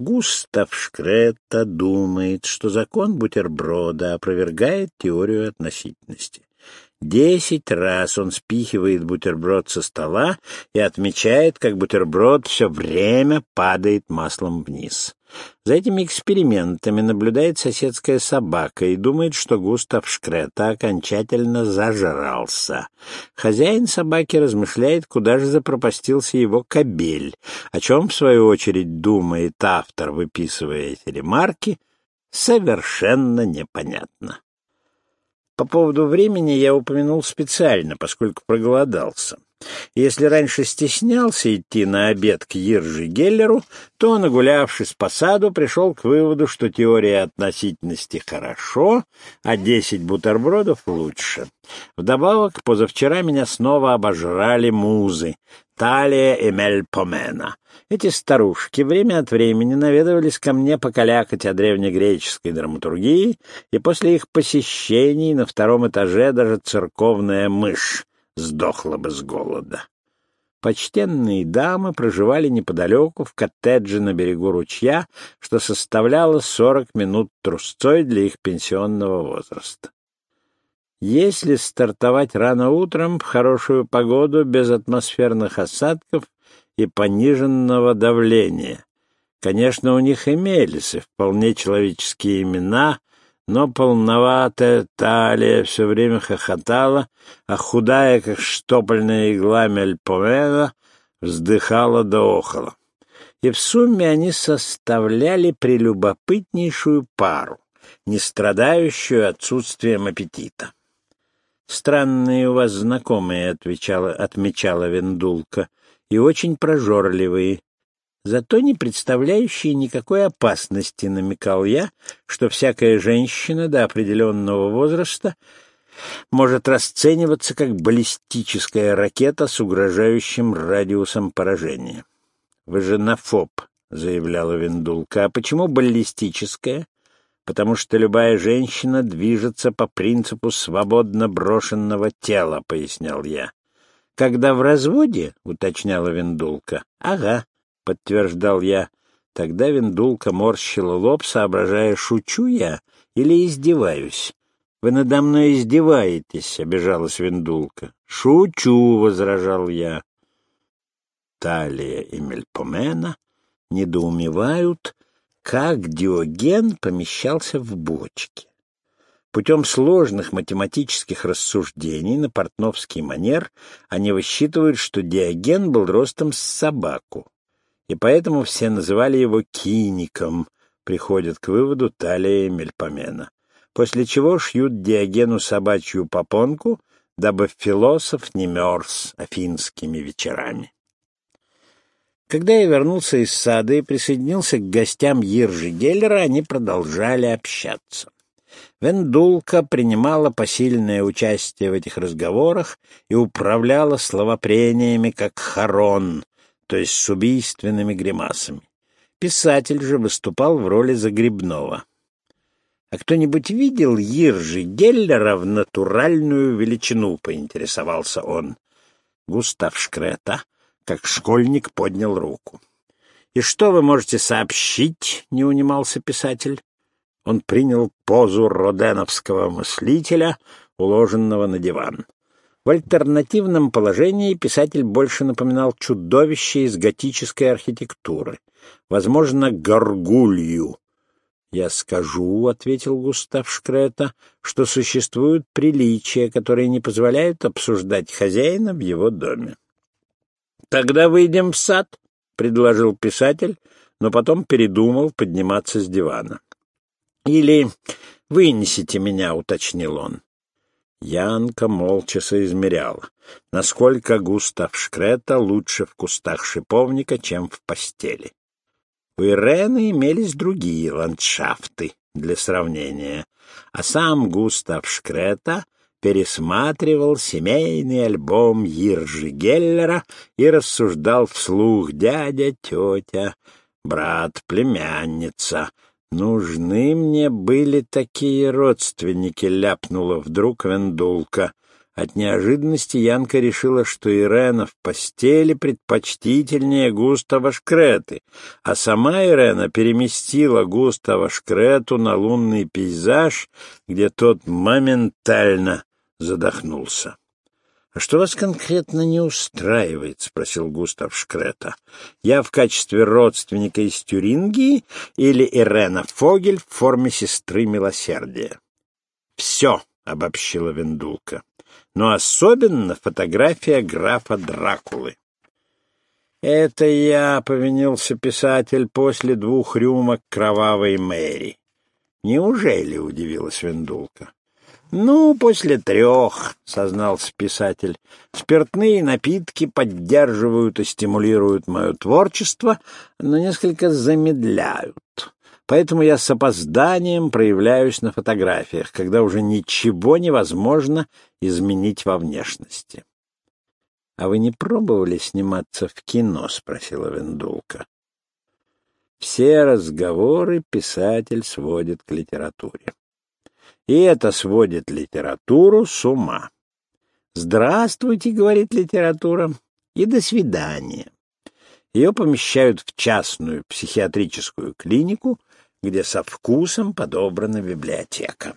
Густав Шкретта думает, что закон бутерброда опровергает теорию относительности. Десять раз он спихивает бутерброд со стола и отмечает, как бутерброд все время падает маслом вниз. За этими экспериментами наблюдает соседская собака и думает, что Густав Шкрета окончательно зажрался. Хозяин собаки размышляет, куда же запропастился его кобель, о чем, в свою очередь, думает автор, выписывая эти ремарки, совершенно непонятно. По поводу времени я упомянул специально, поскольку проголодался. Если раньше стеснялся идти на обед к Иржи Геллеру, то, нагулявшись по саду, пришел к выводу, что теория относительности хорошо, а десять бутербродов лучше. Вдобавок, позавчера меня снова обожрали музы, Талия и Мельпомена. Эти старушки время от времени наведывались ко мне покалякать о древнегреческой драматургии, и после их посещений на втором этаже даже церковная мышь сдохла бы с голода. Почтенные дамы проживали неподалеку, в коттедже на берегу ручья, что составляло сорок минут трусцой для их пенсионного возраста. Если стартовать рано утром, в хорошую погоду, без атмосферных осадков и пониженного давления. Конечно, у них имелись и вполне человеческие имена, но полноватая талия все время хохотала, а худая, как штопольная игла мельпомена, вздыхала да охала. И в сумме они составляли прелюбопытнейшую пару, не страдающую отсутствием аппетита. «Странные у вас знакомые», — отмечала Вендулка, — «и очень прожорливые зато не представляющие никакой опасности, намекал я, что всякая женщина до определенного возраста может расцениваться как баллистическая ракета с угрожающим радиусом поражения. «Вы же нафоб», — заявляла Виндулка. «А почему баллистическая?» «Потому что любая женщина движется по принципу свободно брошенного тела», — пояснял я. «Когда в разводе?» — уточняла Виндулка. «Ага», — подтверждал я. Тогда Виндулка морщила лоб, соображая, шучу я или издеваюсь. — Вы надо мной издеваетесь, — обижалась Виндулка. — Шучу, — возражал я. Талия и Мельпомена недоумевают, как Диоген помещался в бочке. Путем сложных математических рассуждений на портновский манер они высчитывают, что Диоген был ростом с собаку и поэтому все называли его киником, приходят к выводу Талия Мельпомена, после чего шьют Диогену собачью попонку, дабы философ не мерз афинскими вечерами. Когда я вернулся из сада и присоединился к гостям Иржи Геллера, они продолжали общаться. Вендулка принимала посильное участие в этих разговорах и управляла словопрениями, как Харон, то есть с убийственными гримасами. Писатель же выступал в роли Загребного. «А кто-нибудь видел Иржи Геллера в натуральную величину?» — поинтересовался он. Густав Шкрета, как школьник, поднял руку. «И что вы можете сообщить?» — не унимался писатель. Он принял позу роденовского мыслителя, уложенного на диван. В альтернативном положении писатель больше напоминал чудовище из готической архитектуры, возможно, горгулью. «Я скажу», — ответил Густав Шкрета, — «что существуют приличия, которые не позволяют обсуждать хозяина в его доме». «Тогда выйдем в сад», — предложил писатель, но потом передумал подниматься с дивана. «Или вынесите меня», — уточнил он. Янка молча соизмеряла, насколько Густав Шкрета лучше в кустах шиповника, чем в постели. У Ирены имелись другие ландшафты для сравнения, а сам Густав Шкрета пересматривал семейный альбом Иржи Геллера и рассуждал вслух дядя, тетя, брат, племянница — «Нужны мне были такие родственники», — ляпнула вдруг Вендулка. От неожиданности Янка решила, что Ирена в постели предпочтительнее Густава Шкреты, а сама Ирена переместила Густава Шкрету на лунный пейзаж, где тот моментально задохнулся. — что вас конкретно не устраивает? — спросил Густав Шкрета. — Я в качестве родственника из Тюрингии или Ирена Фогель в форме сестры милосердия? — Все, — обобщила Вендулка но особенно фотография графа Дракулы. «Это я», — повинился писатель после двух рюмок кровавой Мэри. «Неужели?» — удивилась Вендулка. «Ну, после трех», — сознался писатель. «Спиртные напитки поддерживают и стимулируют мое творчество, но несколько замедляют. Поэтому я с опозданием проявляюсь на фотографиях, когда уже ничего невозможно изменить во внешности. — А вы не пробовали сниматься в кино? — спросила Вендулка. Все разговоры писатель сводит к литературе. И это сводит литературу с ума. «Здравствуйте», — говорит литература, — «и до свидания». Ее помещают в частную психиатрическую клинику, где со вкусом подобрана библиотека.